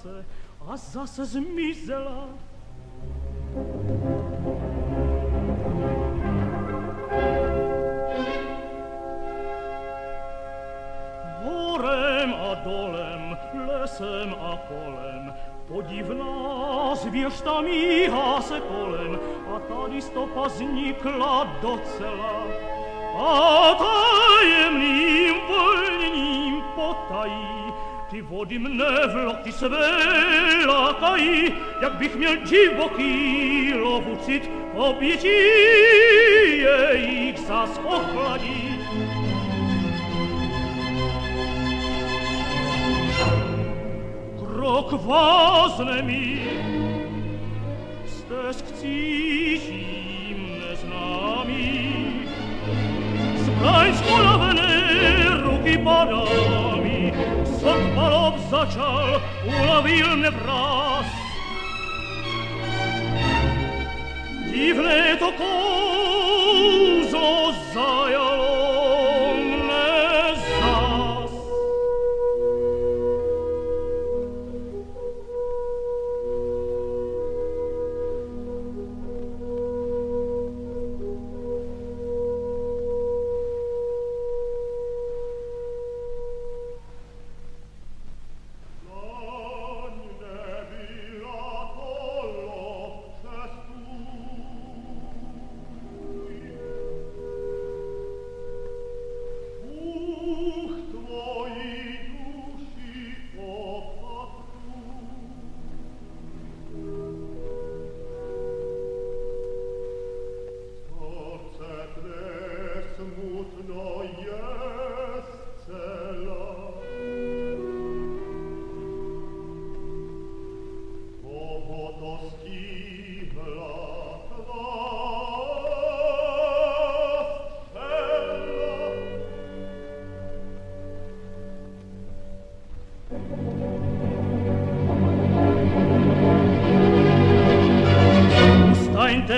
chvíle myhla se a zase zmizela. Horem a dolem, lesem a kolem, podivná zvěř tam míhá se kolem a tady stopa znikla docela. A tajemným volněním potají ty vody mne v loky své lákají, jak bych měl divoký lovucit, obětí jejich zas ochladí. Krok vázne mi, stesk cítím neznámý, zbraň skolavené ruky Son palop začal ulovil mě vraz. Divné to kolik,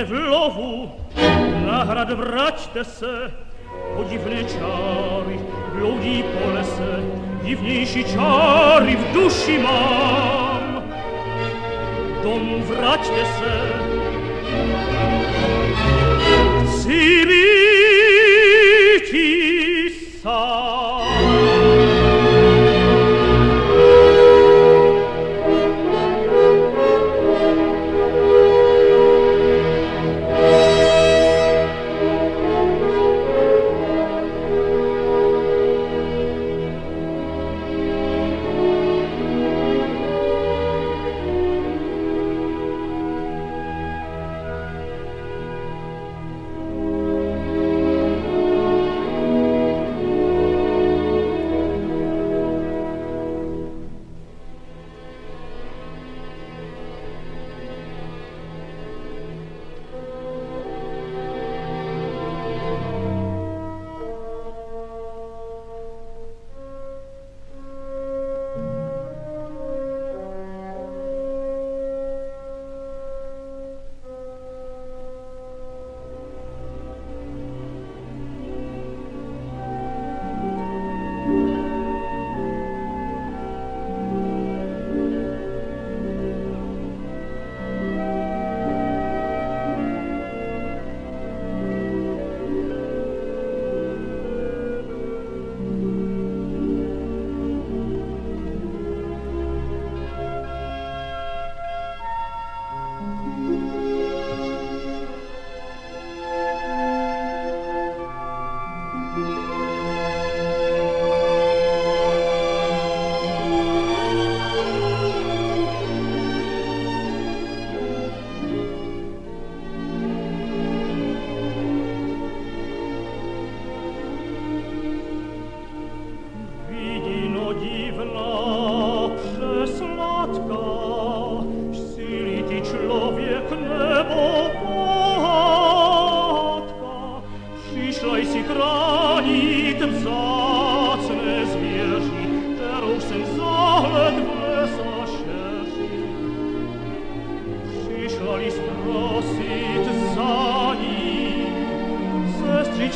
nie wlowu, nagrad brać te se, po dziwne czary, bludzi po lese, dziwniejsi czary w duszy mam. Dom wrać te se,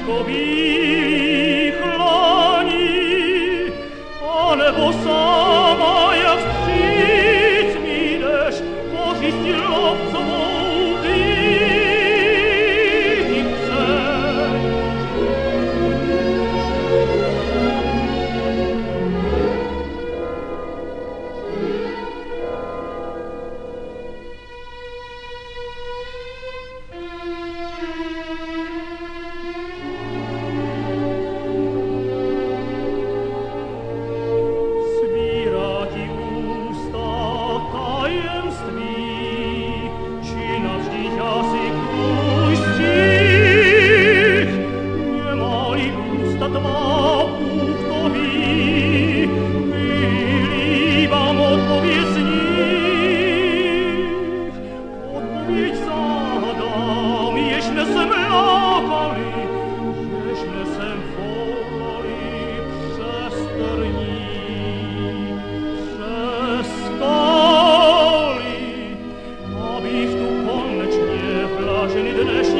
vescovi Eden